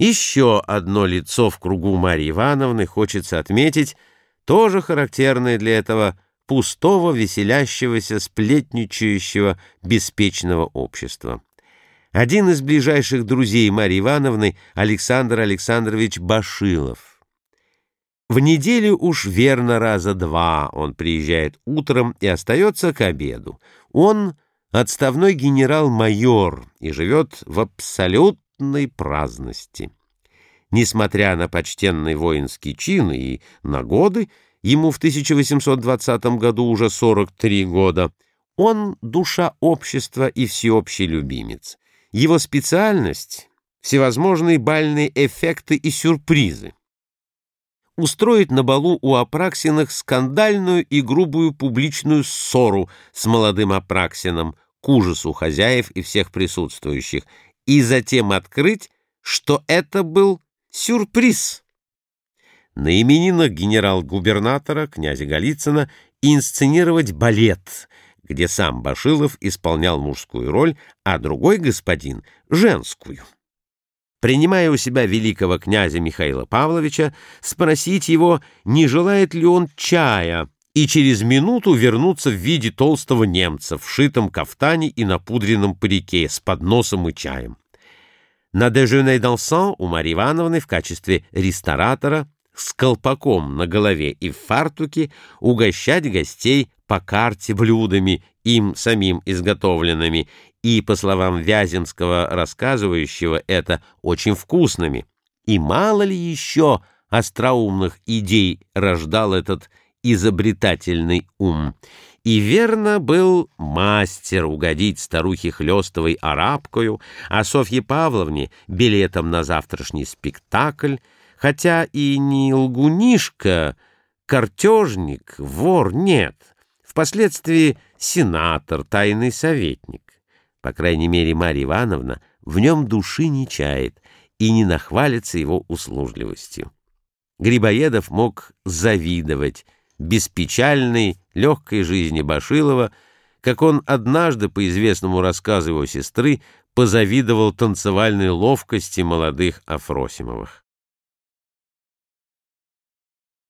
Еще одно лицо в кругу Марьи Ивановны хочется отметить, тоже характерное для этого пустого, веселящегося, сплетничающего, беспечного общества. Один из ближайших друзей Марьи Ивановны — Александр Александрович Башилов. В неделю уж верно раза два он приезжает утром и остается к обеду. Он — отставной генерал-майор и живет в абсолютно полной праздности. Несмотря на почтенный воинский чин и на годы, ему в 1820 году уже 43 года, он — душа общества и всеобщий любимец. Его специальность — всевозможные бальные эффекты и сюрпризы. Устроить на балу у Апраксиных скандальную и грубую публичную ссору с молодым Апраксином к ужасу хозяев и всех присутствующих, и затем открыть, что это был сюрприз. На именинах генерал-губернатора, князя Голицына, инсценировать балет, где сам Башилов исполнял мужскую роль, а другой господин — женскую. Принимая у себя великого князя Михаила Павловича, спросить его, не желает ли он чая, и через минуту вернуться в виде толстого немца в шитом кафтане и напудренном парике с подносом и чаем. На дежуне дансан у Марьи Ивановны в качестве ресторатора с колпаком на голове и в фартуке угощать гостей по карте блюдами, им самим изготовленными, и, по словам Вяземского, рассказывающего это, очень вкусными. И мало ли еще остроумных идей рождал этот изобретательный ум. И верно был мастер угодить старухе Хлестовой арабкою, а Софье Павловне билетом на завтрашний спектакль, хотя и не лгунишка, картежник, вор нет, впоследствии сенатор, тайный советник. По крайней мере, Марья Ивановна в нем души не чает и не нахвалится его услужливостью. Грибоедов мог завидовать беспечальной, легкой жизни Башилова, как он однажды, по известному рассказу его сестры, позавидовал танцевальной ловкости молодых Афросимовых.